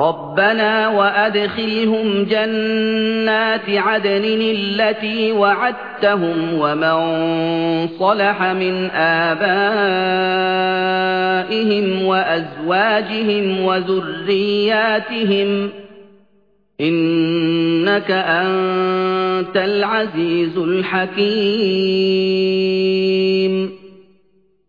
رَبَّنَا وَأَدْخِلْهُمْ جَنَّاتِ عَدْنٍ الَّتِي وَعَدتَّهُمْ وَمَن صَلَحَ مِنْ آبَائِهِمْ وَأَزْوَاجِهِمْ وَذُرِّيَّاتِهِمْ ۚ إِنَّكَ أَنتَ الْعَزِيزُ الْحَكِيمُ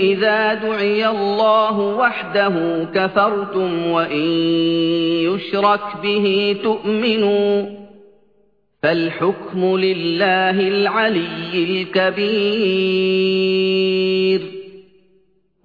إِذَا دُعِيَ اللَّهُ وَحْدَهُ كَفَرْتُمْ وَإِن يُشْرَكْ بِهِ تُؤْمِنُوا فَالْحُكْمُ لِلَّهِ الْعَلِيِّ الْكَبِيرِ.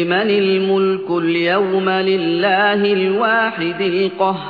لِمَنِ الْمُلْكُ الْيَوْمَ لِلَّهِ الْوَاحِدِ الْقَهَّارِ